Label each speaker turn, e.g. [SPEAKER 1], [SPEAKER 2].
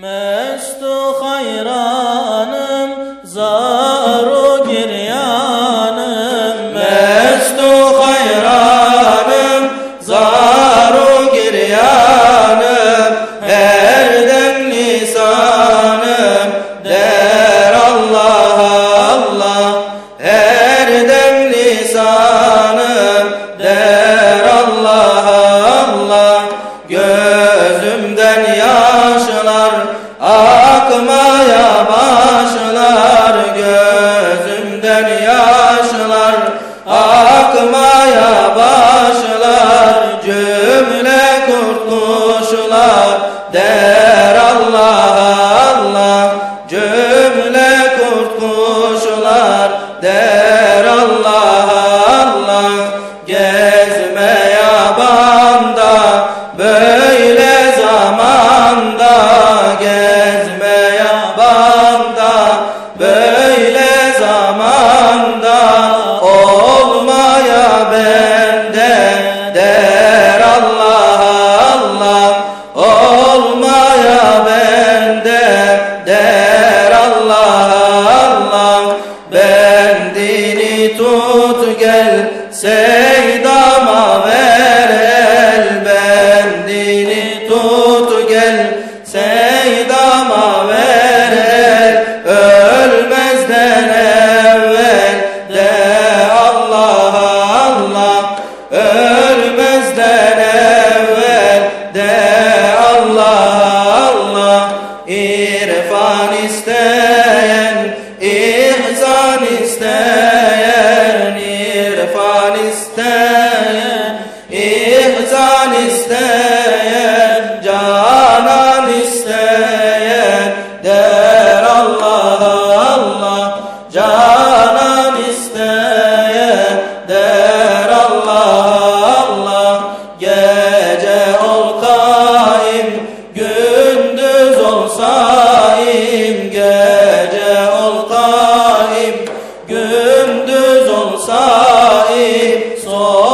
[SPEAKER 1] Mestu hayranım, zaru giryanım. Mestu hayranım, zaru giryanım. Her dem lisanım der Allah Allah. Her dem lisanım der der Allah Allah Cümle kurtuluşlar der Allah Allah Gezme yabanda böyle zamanda. Gezme yabanda böyle zamanda. Olmaya bende. Der Allah Allah olmaya seydama ver el bendini tut gel irfan isteyen, ihsan isteyen, canan isteyen der Allah Allah, canan isteyen der Allah Allah, gece ol kaim, gündüz ol saim, gece ol kaim, gündüz olsa so